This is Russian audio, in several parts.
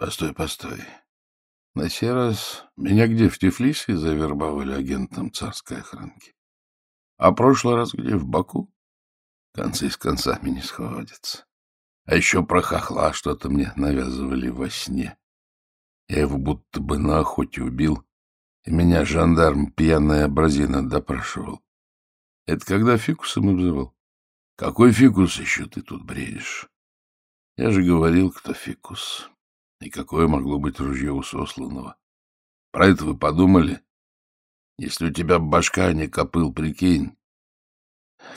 Постой, постой. На сей раз меня где, в Тифлисе завербовали агентом царской охранки? А прошлый раз где, в Баку? Концы с концами не сходятся. А еще про хохла что-то мне навязывали во сне. Я его будто бы на охоте убил, и меня жандарм пьяная абразина допрашивал. Это когда фикусом обзывал? Какой фикус еще ты тут бредишь? Я же говорил, кто фикус. И какое могло быть ружье у сосланного? Про это вы подумали? Если у тебя башка не копыл, прикинь.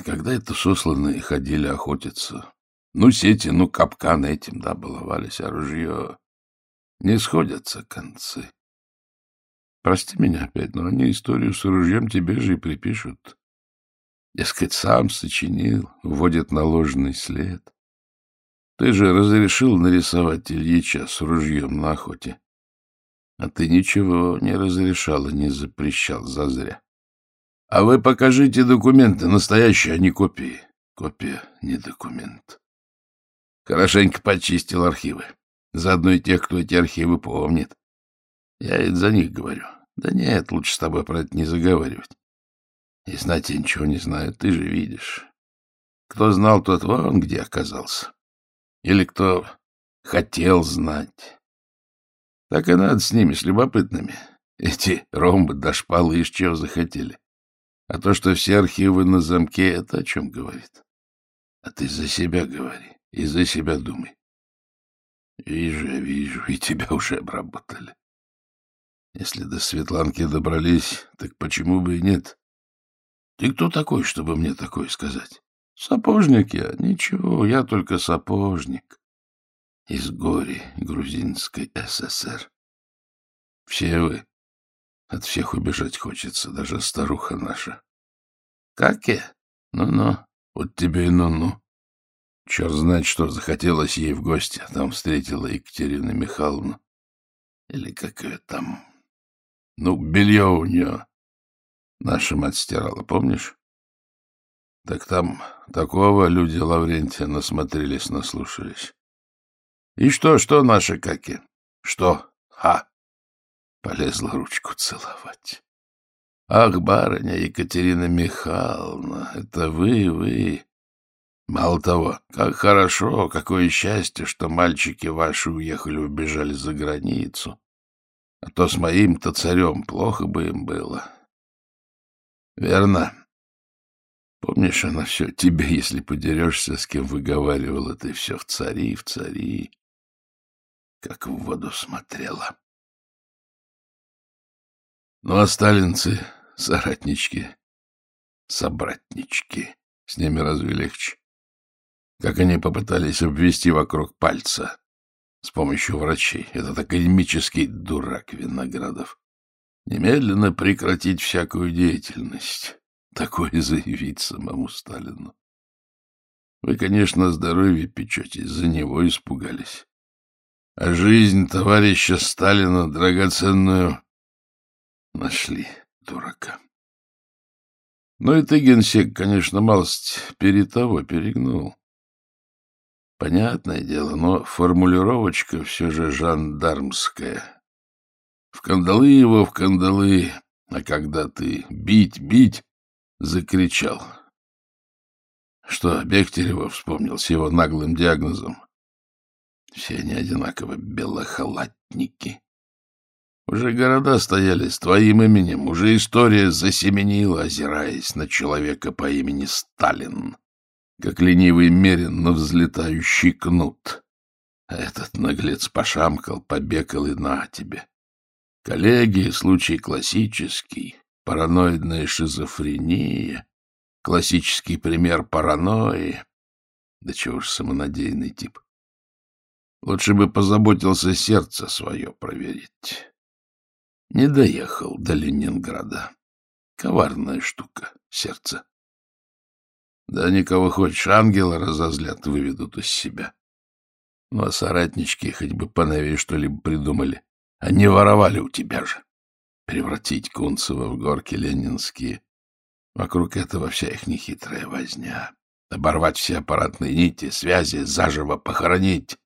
Когда это сосланные ходили охотиться? Ну, сети, ну, капкан этим, да, баловались, а ружье... Не сходятся концы. Прости меня опять, но они историю с ружьем тебе же и припишут. Дескать, сам сочинил, вводит на ложный след. Ты же разрешил нарисовать Ильича с ружьем на охоте. А ты ничего не разрешал и не запрещал зазря. А вы покажите документы, настоящие, а не копии. Копия — не документ. Хорошенько почистил архивы. Заодно и тех, кто эти архивы помнит. Я это за них говорю. Да нет, лучше с тобой про это не заговаривать. И знать я ничего не знаю, ты же видишь. Кто знал, тот вон где оказался. Или кто хотел знать. Так и надо с ними, с любопытными. Эти ромбы до шпалы из чего захотели. А то, что все архивы на замке, это о чем говорит? А ты за себя говори и за себя думай. Вижу, я вижу, и тебя уже обработали. Если до Светланки добрались, так почему бы и нет? Ты кто такой, чтобы мне такое сказать? Сапожник я. Ничего, я только сапожник. Из гори грузинской ССР. Все вы. От всех убежать хочется, даже старуха наша. Как я? Ну-ну, вот тебе и ну-ну. Черт знает, что захотелось ей в гости, а там встретила Екатерина Михайловна. Или какое там... Ну, белье у нее наша мать стирала, помнишь? Так там такого люди Лаврентия насмотрелись, наслушались. И что, что наши каки? Что? Ха! Полезла ручку целовать. Ах, барыня Екатерина Михайловна, это вы, вы. Мало того, как хорошо, какое счастье, что мальчики ваши уехали, убежали за границу. А то с моим-то царем плохо бы им было. Верно. Помнишь, она все тебе, если подерешься, с кем выговаривала, ты все в цари, в цари, как в воду смотрела. Ну, а сталинцы, соратнички, собратнички, с ними разве легче? Как они попытались обвести вокруг пальца с помощью врачей. Этот академический дурак Виноградов. Немедленно прекратить всякую деятельность. Такое заявить самому Сталину. Вы, конечно, здоровье печетесь, за него испугались. А жизнь товарища Сталина драгоценную нашли, дурака. Ну и ты, генсек, конечно, малость перед того перегнул. Понятное дело, но формулировочка все же жандармская. В кандалы его, в кандалы, а когда ты бить, бить, закричал. Что Бехтерева вспомнил с его наглым диагнозом? Все они одинаково белохалатники. Уже города стояли с твоим именем, уже история засеменила, озираясь на человека по имени Сталин, как ленивый мерин на взлетающий кнут. А этот наглец пошамкал, побекал и на тебе. Коллеги, случай классический. Параноидная шизофрения, классический пример паранойи. Да чего ж самонадеянный тип. Лучше бы позаботился сердце свое проверить. Не доехал до Ленинграда. Коварная штука, сердце. Да никого хочешь, ангела разозлят, выведут из себя. Ну, а соратнички хоть бы поновее что-либо придумали. Они воровали у тебя же превратить Кунцева в горки ленинские. Вокруг этого вся их нехитрая возня. Оборвать все аппаратные нити, связи, заживо похоронить.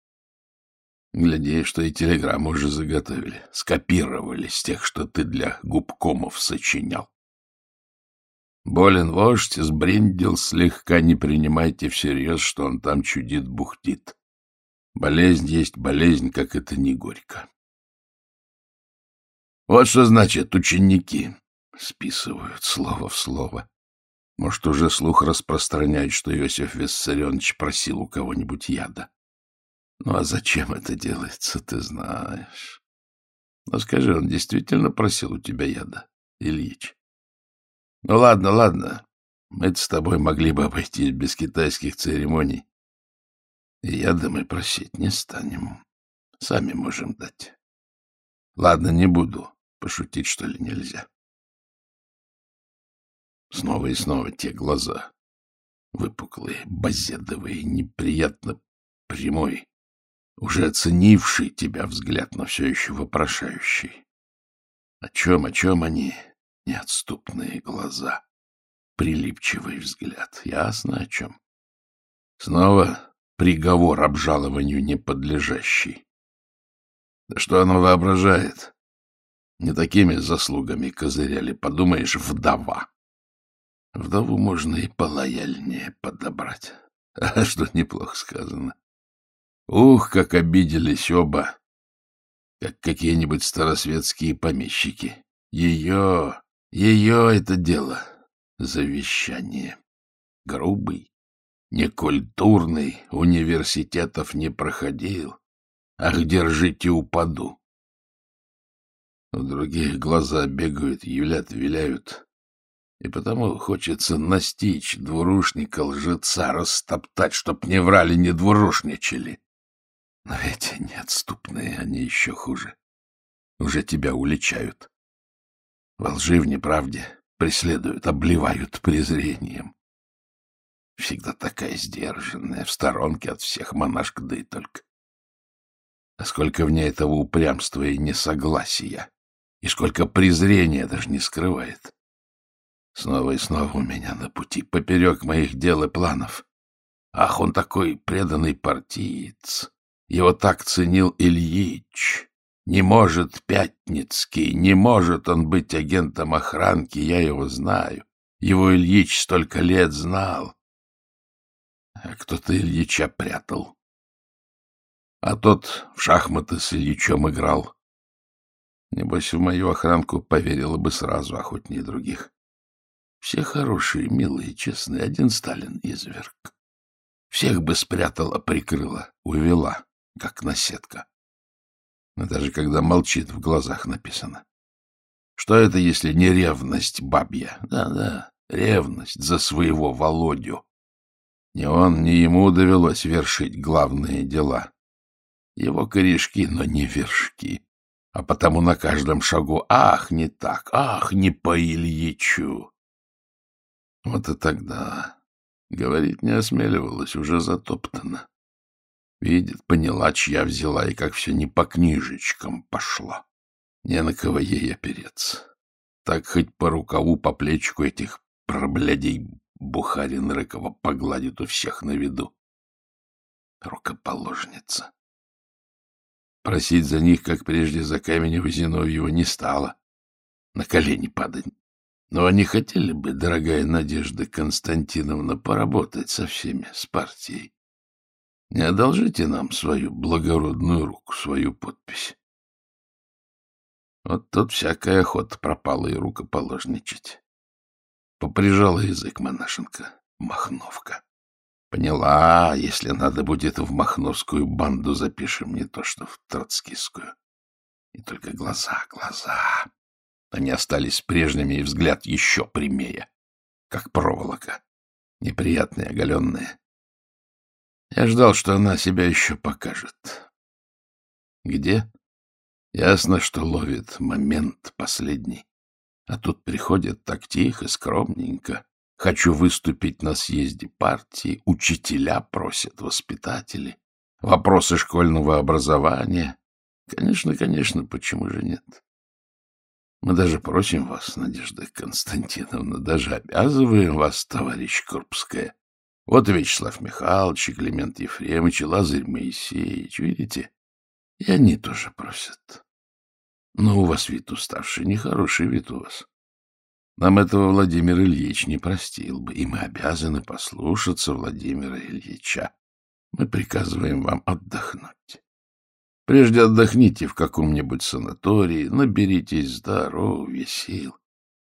Гляди, что и телеграмму уже заготовили. Скопировали с тех, что ты для губкомов сочинял. Болен вождь, сбрендил слегка, не принимайте всерьез, что он там чудит-бухтит. Болезнь есть болезнь, как это не горько. Вот что значит ученики. Списывают слово в слово. Может, уже слух распространяют, что Иосиф Виссарионович просил у кого-нибудь яда. Ну, а зачем это делается, ты знаешь. Ну, скажи, он действительно просил у тебя яда, Ильич? Ну, ладно, ладно. мы с тобой могли бы обойтись без китайских церемоний. И яда мы просить не станем. Сами можем дать. Ладно, не буду. Пошутить, что ли, нельзя? Снова и снова те глаза. Выпуклые, базедовые, неприятно прямой, уже оценивший тебя взгляд, но все еще вопрошающий. О чем, о чем они? Неотступные глаза, прилипчивый взгляд. Ясно о чем. Снова приговор обжалованию неподлежащий. Да что оно воображает? Не такими заслугами козыряли, подумаешь, вдова. Вдову можно и полояльнее подобрать. А что неплохо сказано. Ух, как обиделись оба, как какие-нибудь старосветские помещики. Ее, ее это дело, завещание. Грубый, некультурный, университетов не проходил. Ах, держите, упаду. У других глаза бегают, являт, виляют. И потому хочется настичь двурушника, лжеца, растоптать, чтоб не врали, не двурушничали. Но эти неотступные, они еще хуже. Уже тебя уличают. Во лжи в неправде преследуют, обливают презрением. Всегда такая сдержанная, в сторонке от всех монашка, да и только. А сколько в ней этого упрямства и несогласия, и сколько презрения даже не скрывает. Снова и снова у меня на пути, поперек моих дел и планов. Ах, он такой преданный партиец, его так ценил Ильич. Не может Пятницкий, не может он быть агентом охранки, я его знаю. Его Ильич столько лет знал. А кто-то Ильича прятал. А тот в шахматы с Ильичом играл. Небось, в мою охранку поверила бы сразу, охотнее других. Все хорошие, милые, честные, один Сталин изверг. Всех бы спрятала, прикрыла, увела как наседка. Но даже когда молчит, в глазах написано. Что это, если не ревность бабья? Да-да, ревность за своего Володю. Ни он, ни ему довелось вершить главные дела. Его корешки, но не вершки. А потому на каждом шагу «Ах, не так! Ах, не по Ильичу!» Вот и тогда говорить не осмеливалась, уже затоптана. Видит, поняла, чья взяла, и как все не по книжечкам пошло. Не на кого ей опереться. Так хоть по рукаву, по плечику этих проблядей Бухарин Рыкова погладит у всех на виду. Рукоположница. Просить за них, как прежде, за Каменева Зиновьева не стало. На колени падать. Но они хотели бы, дорогая Надежда Константиновна, поработать со всеми, с партией. Не одолжите нам свою благородную руку, свою подпись. Вот тут всякая охота пропала и рукоположничать. Поприжала язык монашенка, Махновка. Поняла, если надо будет в махновскую банду запишем, не то что в троцкистскую. И только глаза, глаза. Они остались прежними, и взгляд еще прямее, как проволока. Неприятные, оголенные. Я ждал, что она себя еще покажет. Где? Ясно, что ловит момент последний. А тут приходит так тихо, скромненько. Хочу выступить на съезде партии, учителя просят, воспитатели, вопросы школьного образования. Конечно, конечно, почему же нет? Мы даже просим вас, Надежда Константиновна, даже обязываем вас, товарищ Корпская, вот и Вячеслав Михайлович, и Климент Ефремович, Лазарь Моисеевич, видите? И они тоже просят. Но у вас вид уставший, нехороший вид у вас. Нам этого Владимир Ильич не простил бы, и мы обязаны послушаться Владимира Ильича. Мы приказываем вам отдохнуть. Прежде отдохните в каком-нибудь санатории, наберитесь здоровья, сил.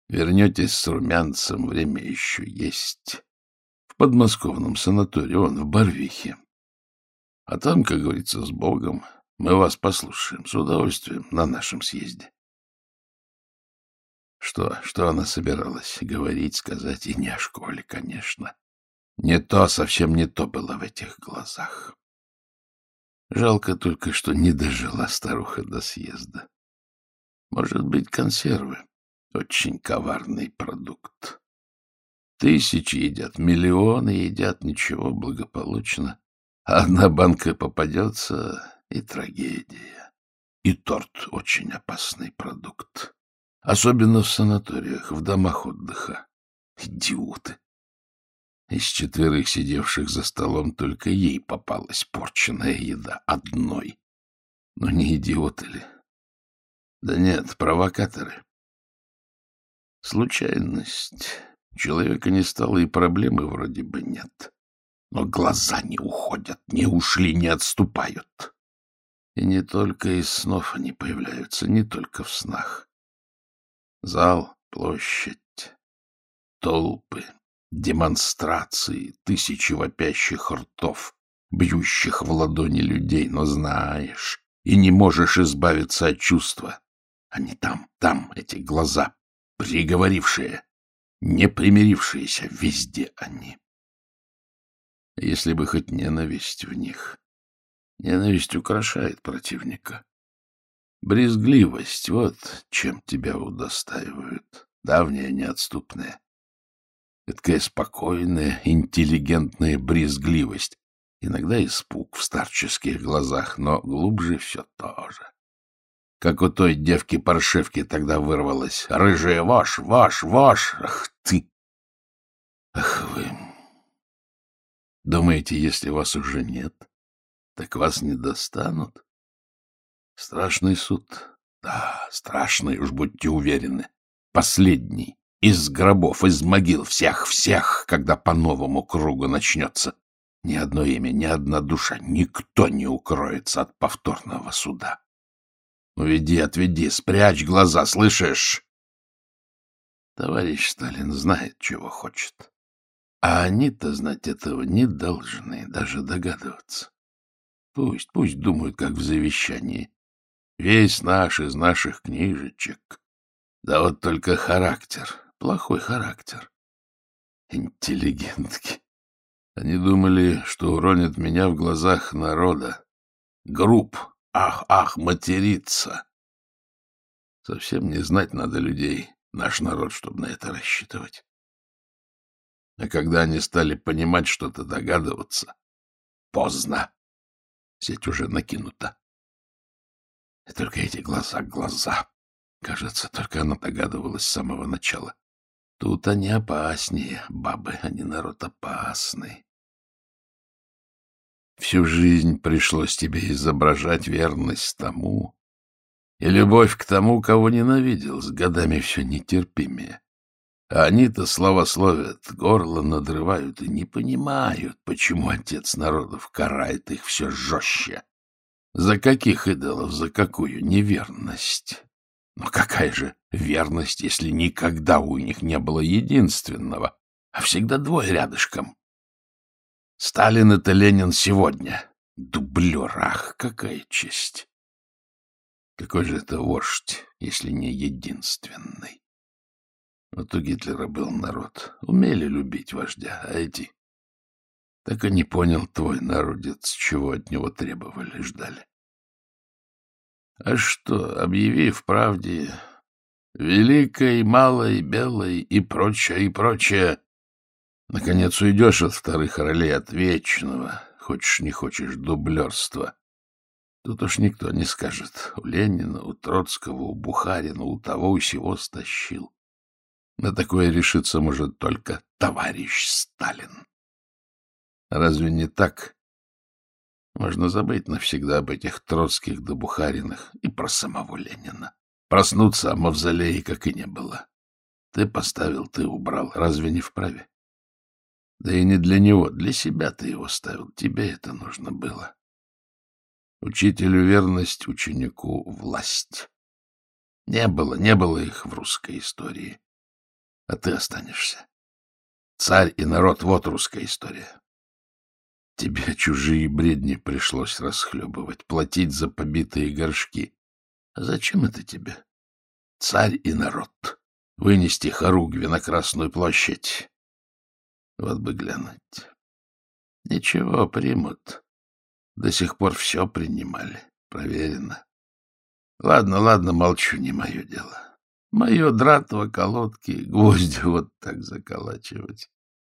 Вернетесь с румянцем, время еще есть. В подмосковном санатории, он в Барвихе. А там, как говорится, с Богом, мы вас послушаем с удовольствием на нашем съезде. Что, что она собиралась говорить, сказать, и не о школе, конечно. Не то, совсем не то было в этих глазах. Жалко только, что не дожила старуха до съезда. Может быть, консервы. Очень коварный продукт. Тысячи едят, миллионы едят, ничего, благополучно. А одна банка попадется, и трагедия. И торт — очень опасный продукт. Особенно в санаториях, в домах отдыха. Идиоты. Из четверых сидевших за столом только ей попалась порченная еда одной. Но не идиоты ли? Да нет, провокаторы. Случайность. Человека не стало, и проблемы вроде бы нет. Но глаза не уходят, не ушли, не отступают. И не только из снов они появляются, не только в снах. Зал, площадь, толпы, демонстрации, тысячи вопящих ртов, бьющих в ладони людей, но знаешь, и не можешь избавиться от чувства. Они там, там, эти глаза, приговорившие, не примирившиеся, везде они. Если бы хоть ненависть в них. Ненависть украшает противника. Брезгливость — вот чем тебя удостаивают, давняя неотступная. Такая спокойная, интеллигентная брезгливость. Иногда испуг в старческих глазах, но глубже все то же. Как у той девки-паршивки тогда вырвалось. «Рыжая, ваш, ваш, ваш! Ах ты!» «Ах вы! Думаете, если вас уже нет, так вас не достанут?» Страшный суд. Да, страшный, уж будьте уверены. Последний. Из гробов, из могил, всех-всех, когда по новому кругу начнется. Ни одно имя, ни одна душа, никто не укроется от повторного суда. Уведи, отведи, спрячь глаза, слышишь? Товарищ Сталин знает, чего хочет. А они-то знать этого не должны, даже догадываться. Пусть, пусть думают, как в завещании. Весь наш из наших книжечек. Да вот только характер, плохой характер. Интеллигентки. Они думали, что уронят меня в глазах народа. Групп, ах, ах, материться. Совсем не знать надо людей, наш народ, чтобы на это рассчитывать. А когда они стали понимать что-то, догадываться, поздно. Сеть уже накинута. И только эти глаза, глаза. Кажется, только она догадывалась с самого начала. Тут они опаснее, бабы, они народ опасный. Всю жизнь пришлось тебе изображать верность тому и любовь к тому, кого ненавидел, с годами все нетерпимее. А они-то славословят, горло надрывают и не понимают, почему отец народов карает их все жестче. За каких идолов, за какую неверность? Но какая же верность, если никогда у них не было единственного, а всегда двое рядышком? Сталин — это Ленин сегодня. Дублер, ах, какая честь! Какой же это вождь, если не единственный? Вот у Гитлера был народ. Умели любить вождя, а эти так и не понял твой народец, чего от него требовали, ждали. А что, объявив правде, великой, малой, белой и прочее, и прочее, наконец уйдешь от вторых ролей, от вечного, хочешь не хочешь, дублерства. Тут уж никто не скажет. У Ленина, у Троцкого, у Бухарина, у того, у сего стащил. На такое решиться может только товарищ Сталин. Разве не так? Можно забыть навсегда об этих Троцких да Бухариных и про самого Ленина. Проснуться, а мавзолея как и не было. Ты поставил, ты убрал. Разве не вправе? Да и не для него, для себя ты его ставил. Тебе это нужно было. Учителю верность, ученику власть. Не было, не было их в русской истории. А ты останешься. Царь и народ — вот русская история. Тебе чужие бредни пришлось расхлебывать, платить за побитые горшки. А зачем это тебе? Царь и народ. Вынести хоругви на Красную площадь. Вот бы глянуть. Ничего, примут. До сих пор все принимали. Проверено. Ладно, ладно, молчу, не мое дело. Мое дратово колодки, гвозди вот так заколачивать.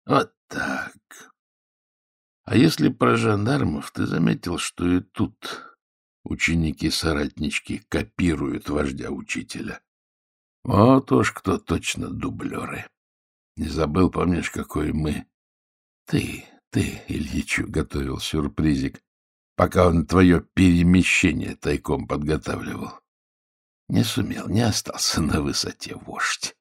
Вот так. А если про жандармов, ты заметил, что и тут ученики-соратнички копируют вождя-учителя? Вот уж кто точно дублеры. Не забыл, помнишь, какой мы? Ты, ты, Ильичу, готовил сюрпризик, пока он твое перемещение тайком подготавливал. Не сумел, не остался на высоте вождь.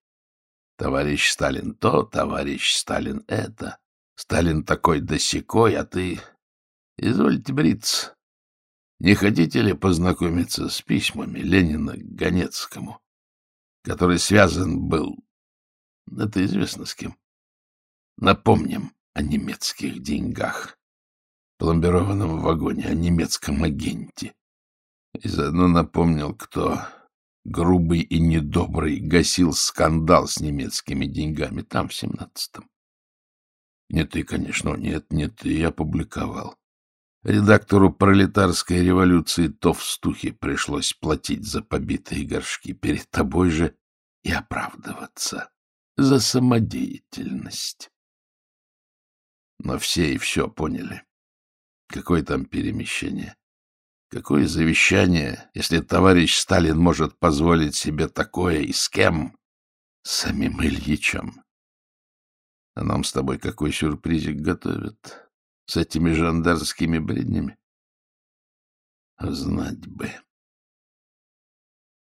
Товарищ Сталин то, товарищ Сталин это. Сталин такой досекой, а ты... Извольте бриться. Не хотите ли познакомиться с письмами Ленина к Ганецкому, который связан был... Это известно с кем. Напомним о немецких деньгах, пломбированном вагоне, о немецком агенте. И заодно напомнил, кто грубый и недобрый гасил скандал с немецкими деньгами там, в семнадцатом. Не ты, конечно, нет, не ты, я публиковал. Редактору пролетарской революции Товстухе пришлось платить за побитые горшки перед тобой же и оправдываться за самодеятельность. Но все и все поняли. Какое там перемещение? Какое завещание, если товарищ Сталин может позволить себе такое и с кем? С самим Ильичем. А нам с тобой какой сюрпризик готовят? С этими жандарскими бреднями? Знать бы.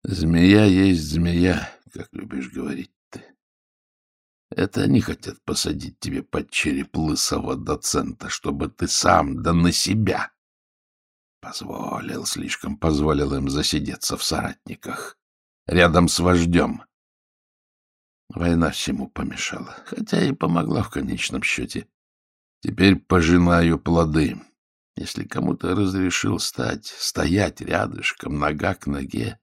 Змея есть змея, как любишь говорить ты. Это они хотят посадить тебе под череп лысого доцента, чтобы ты сам, да на себя. Позволил, слишком позволил им засидеться в соратниках, рядом с вождем. Война всему помешала, хотя и помогла в конечном счете. Теперь пожинаю плоды. Если кому-то разрешил стать, стоять рядышком, нога к ноге,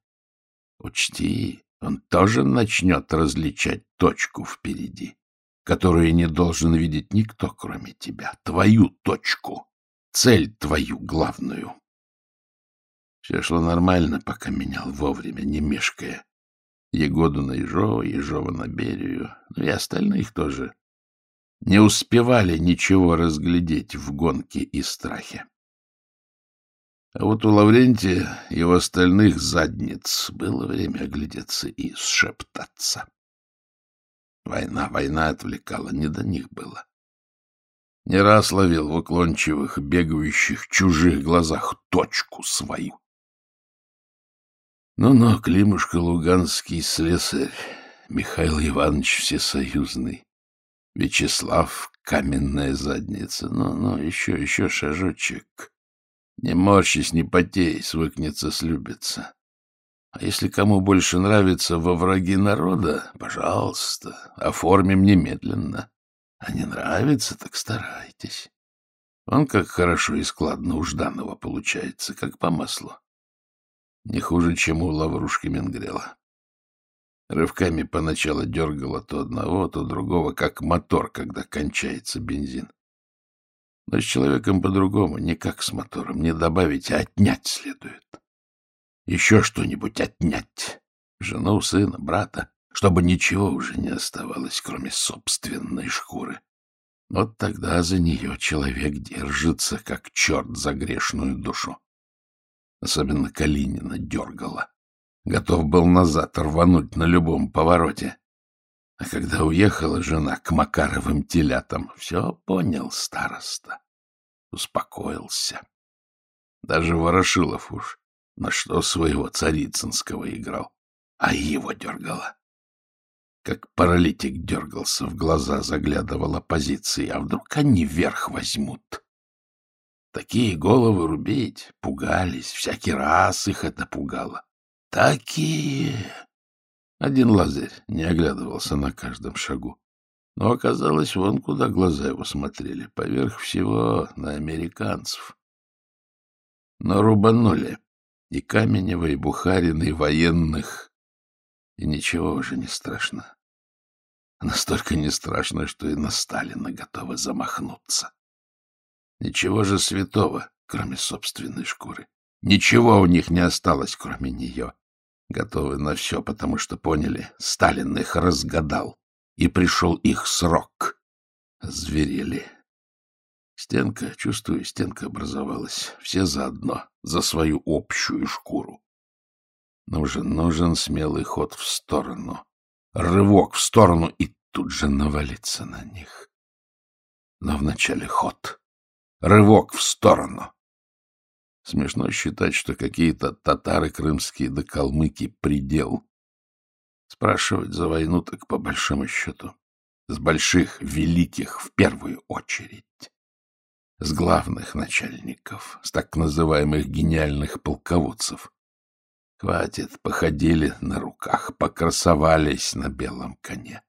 учти, он тоже начнет различать точку впереди, которую не должен видеть никто, кроме тебя, твою точку, цель твою главную. Все шло нормально, пока менял вовремя, не мешкая. Егоду на Ежова, Ежова на Берию, ну и остальных тоже, не успевали ничего разглядеть в гонке и страхе. А вот у Лаврентия и у остальных задниц было время оглядеться и сшептаться. Война, война отвлекала, не до них было. Не раз ловил в уклончивых, бегающих, чужих глазах точку свою. Ну-ну, Климушка Луганский слесарь, Михаил Иванович Всесоюзный, Вячеслав Каменная задница. Ну-ну, еще, еще шажочек. Не морщись, не потей, свыкнется, слюбится. А если кому больше нравится во враги народа, пожалуйста, оформим немедленно. А не нравится, так старайтесь. Он как хорошо и складно у Жданова получается, как по маслу. Не хуже, чем у Лаврушки Менгрела. Рывками поначалу дергало то одного, то другого, как мотор, когда кончается бензин. Но с человеком по-другому, не как с мотором, не добавить, а отнять следует. Еще что-нибудь отнять. Жену, сына, брата, чтобы ничего уже не оставалось, кроме собственной шкуры. Вот тогда за нее человек держится, как черт за грешную душу. Особенно Калинина дергала. Готов был назад рвануть на любом повороте. А когда уехала жена к Макаровым телятам, все понял староста. Успокоился. Даже Ворошилов уж на что своего Царицынского играл, а его дергало. Как паралитик дергался, в глаза заглядывал оппозиции, а вдруг они верх возьмут. Такие головы рубить пугались, всякий раз их это пугало. Такие! Один Лазарь не оглядывался на каждом шагу. Но оказалось, вон куда глаза его смотрели, поверх всего на американцев. Но рубанули и Каменева, и Бухарина, и военных, и ничего уже не страшно. Настолько не страшно, что и на Сталина готовы замахнуться. Ничего же святого, кроме собственной шкуры. Ничего у них не осталось, кроме нее. Готовы на все, потому что поняли, Сталин их разгадал, и пришел их срок. Зверели. Стенка, чувствую, стенка образовалась. Все заодно, за свою общую шкуру. Нужен, нужен смелый ход в сторону. Рывок в сторону и тут же навалиться на них. Но вначале ход. Рывок в сторону. Смешно считать, что какие-то татары крымские да калмыки — предел. Спрашивать за войну так по большому счету. С больших, великих в первую очередь. С главных начальников, с так называемых гениальных полководцев. Хватит, походили на руках, покрасовались на белом коне.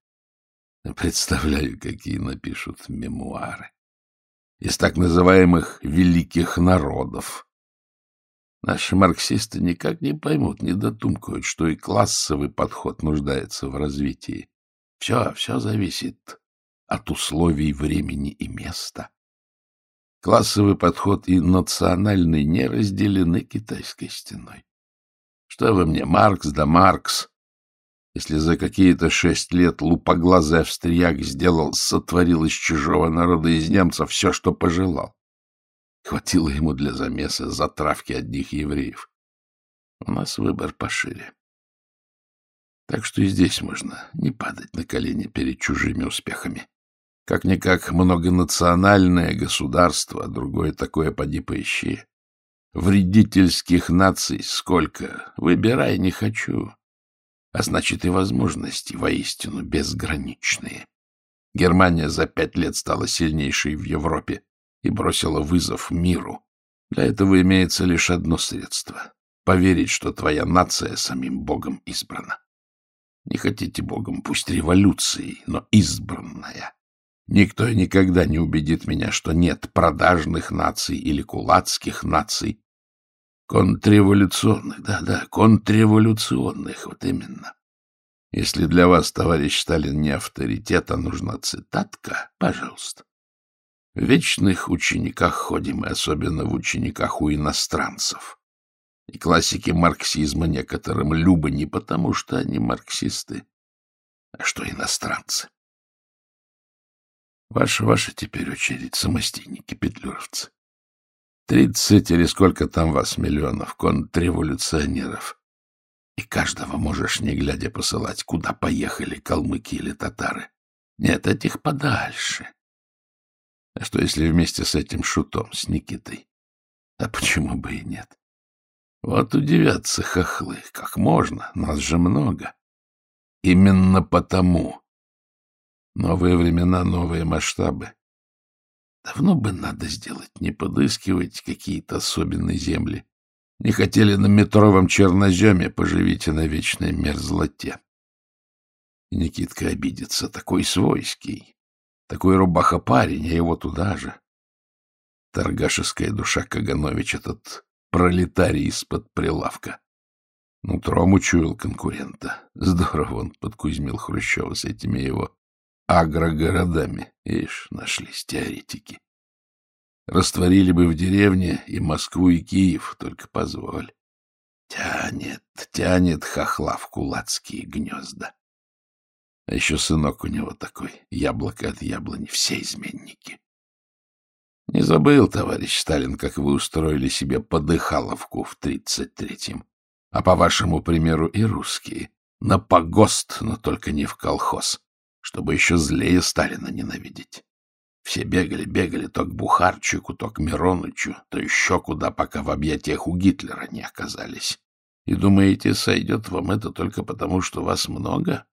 Представляю, какие напишут мемуары. Из так называемых великих народов. Наши марксисты никак не поймут, не дотумкают, что и классовый подход нуждается в развитии. Все, все зависит от условий времени и места. Классовый подход и национальный не разделены китайской стеной. Что вы мне, Маркс да Маркс, если за какие-то шесть лет лупоглазый австрияк сделал, сотворил из чужого народа, из немцев, все, что пожелал. Хватило ему для замеса затравки одних евреев. У нас выбор пошире. Так что и здесь можно не падать на колени перед чужими успехами. Как-никак многонациональное государство, другое такое поди поищи. Вредительских наций сколько? Выбирай не хочу а значит и возможности воистину безграничные. Германия за пять лет стала сильнейшей в Европе и бросила вызов миру. Для этого имеется лишь одно средство — поверить, что твоя нация самим Богом избрана. Не хотите Богом, пусть революцией, но избранная. Никто и никогда не убедит меня, что нет продажных наций или кулацких наций, Контрреволюционных, да-да, контрреволюционных, вот именно. Если для вас, товарищ Сталин, не авторитет, а нужна цитатка, пожалуйста. В вечных учениках ходим, и особенно в учениках у иностранцев. И классики марксизма некоторым любы не потому, что они марксисты, а что иностранцы. Ваша, ваша теперь очередь, самостейники, петлюровцы. Тридцать или сколько там вас миллионов контрреволюционеров. И каждого можешь, не глядя, посылать, куда поехали калмыки или татары. Нет, этих подальше. А что, если вместе с этим шутом, с Никитой? А почему бы и нет? Вот удивятся хохлы. Как можно? Нас же много. Именно потому. Новые времена, новые масштабы. Давно бы надо сделать, не подыскивать какие-то особенные земли. Не хотели на метровом черноземе, поживите на вечной мерзлоте. И Никитка обидится, такой свойский, такой рубаха-парень, а его туда же. Торгашеская душа Каганович, этот пролетарий из-под прилавка. Нутром учуял конкурента. Здорово он подкузмил Хрущева с этими его агрогородами. Ишь, нашлись теоретики. Растворили бы в деревне и Москву, и Киев, только позволь. Тянет, тянет хохла в кулацкие гнезда. А еще сынок у него такой, яблоко от яблони, все изменники. Не забыл, товарищ Сталин, как вы устроили себе подыхаловку в тридцать третьем. А по вашему примеру и русские. На погост, но только не в колхоз чтобы еще злее Сталина ненавидеть. Все бегали, бегали то к Бухарчику, то к Миронычу, то еще куда, пока в объятиях у Гитлера не оказались. И думаете, сойдет вам это только потому, что вас много?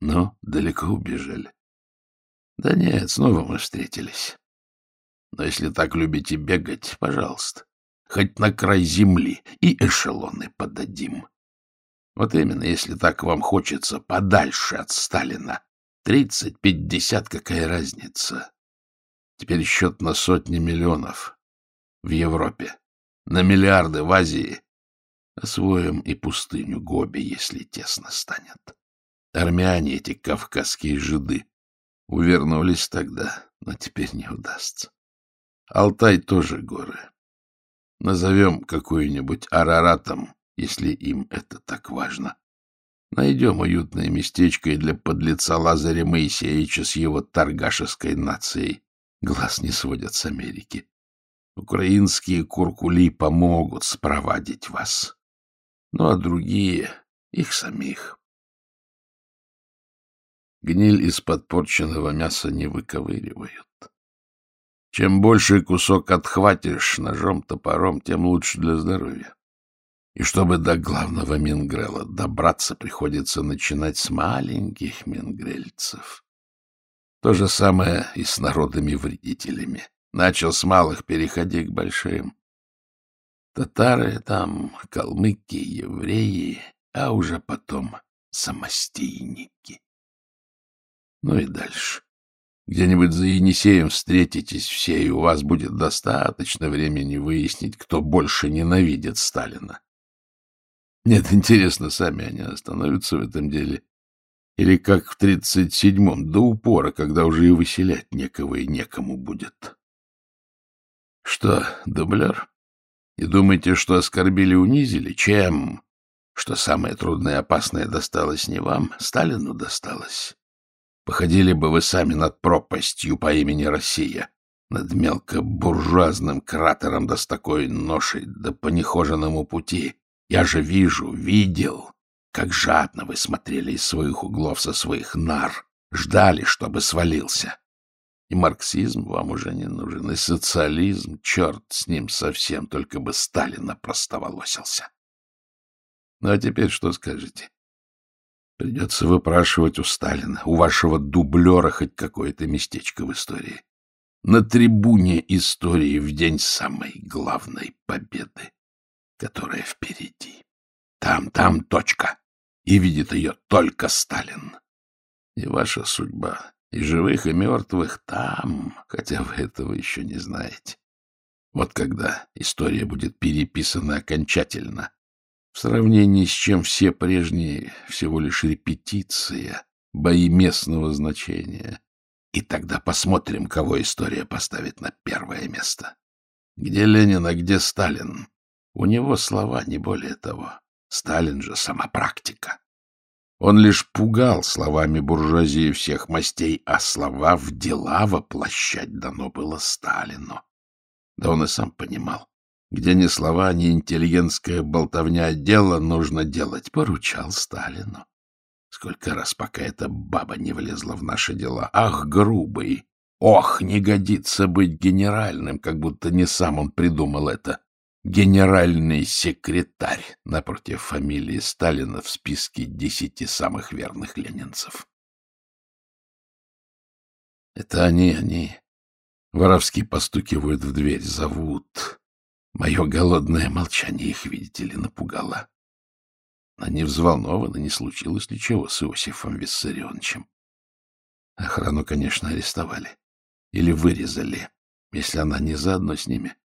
Ну, далеко убежали. Да нет, снова мы встретились. Но если так любите бегать, пожалуйста, хоть на край земли и эшелоны подадим. Вот именно, если так вам хочется, подальше от Сталина. Тридцать, пятьдесят, какая разница? Теперь счет на сотни миллионов в Европе, на миллиарды в Азии. Освоим и пустыню Гоби, если тесно станет. Армяне, эти кавказские жиды, увернулись тогда, но теперь не удастся. Алтай тоже горы. Назовем какую-нибудь Араратом, если им это так важно. Найдем уютное местечко и для подлеца Лазаря Моисеевича с его торгашеской нацией. Глаз не сводят с Америки. Украинские куркули помогут спровадить вас. Ну, а другие — их самих. Гниль из подпорченного мяса не выковыривают. Чем больше кусок отхватишь ножом-топором, тем лучше для здоровья. И чтобы до главного мингрела добраться, приходится начинать с маленьких мингрельцев. То же самое и с народами-вредителями. Начал с малых, переходи к большим. Татары там, калмыки, евреи, а уже потом самостийники. Ну и дальше. Где-нибудь за Енисеем встретитесь все, и у вас будет достаточно времени выяснить, кто больше ненавидит Сталина. Нет, интересно, сами они остановятся в этом деле. Или как в тридцать седьмом, до упора, когда уже и выселять некого и некому будет. Что, дублер? И думаете, что оскорбили, унизили? Чем? Что самое трудное и опасное досталось не вам, Сталину досталось. Походили бы вы сами над пропастью по имени Россия, над мелкобуржуазным кратером да с такой ношей, да по нехоженному пути. Я же вижу, видел, как жадно вы смотрели из своих углов со своих нар, ждали, чтобы свалился. И марксизм вам уже не нужен, и социализм, черт с ним совсем, только бы Сталина простоволосился. Ну а теперь что скажете? Придется выпрашивать у Сталина, у вашего дублера хоть какое-то местечко в истории. На трибуне истории в день самой главной победы, которая впереди. Там, там точка. И видит ее только Сталин. И ваша судьба, и живых, и мертвых там, хотя вы этого еще не знаете. Вот когда история будет переписана окончательно, в сравнении с чем все прежние всего лишь репетиция, бои местного значения. И тогда посмотрим, кого история поставит на первое место. Где Ленин, а где Сталин? У него слова, не более того. Сталин же сама практика. Он лишь пугал словами буржуазии всех мастей, а слова в дела воплощать дано было Сталину. Да он и сам понимал, где ни слова, ни интеллигентская болтовня, дело нужно делать, поручал Сталину. Сколько раз, пока эта баба не влезла в наши дела. Ах, грубый! Ох, не годится быть генеральным, как будто не сам он придумал это. Генеральный секретарь напротив фамилии Сталина в списке десяти самых верных ленинцев. Это они, они. Воровски постукивают в дверь, зовут. Мое голодное молчание их, видите ли, напугало. Они взволнованы, не случилось ли чего с Иосифом Виссарионовичем. Охрану, конечно, арестовали. Или вырезали, если она не заодно с ними.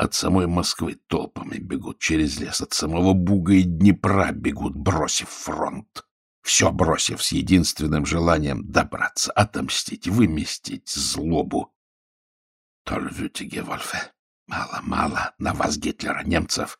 От самой Москвы толпами бегут через лес, от самого Буга и Днепра бегут, бросив фронт. Все бросив с единственным желанием добраться, отомстить, выместить злобу. Тольвютиге, Вольфе, Мало, мало на вас, Гитлера, немцев.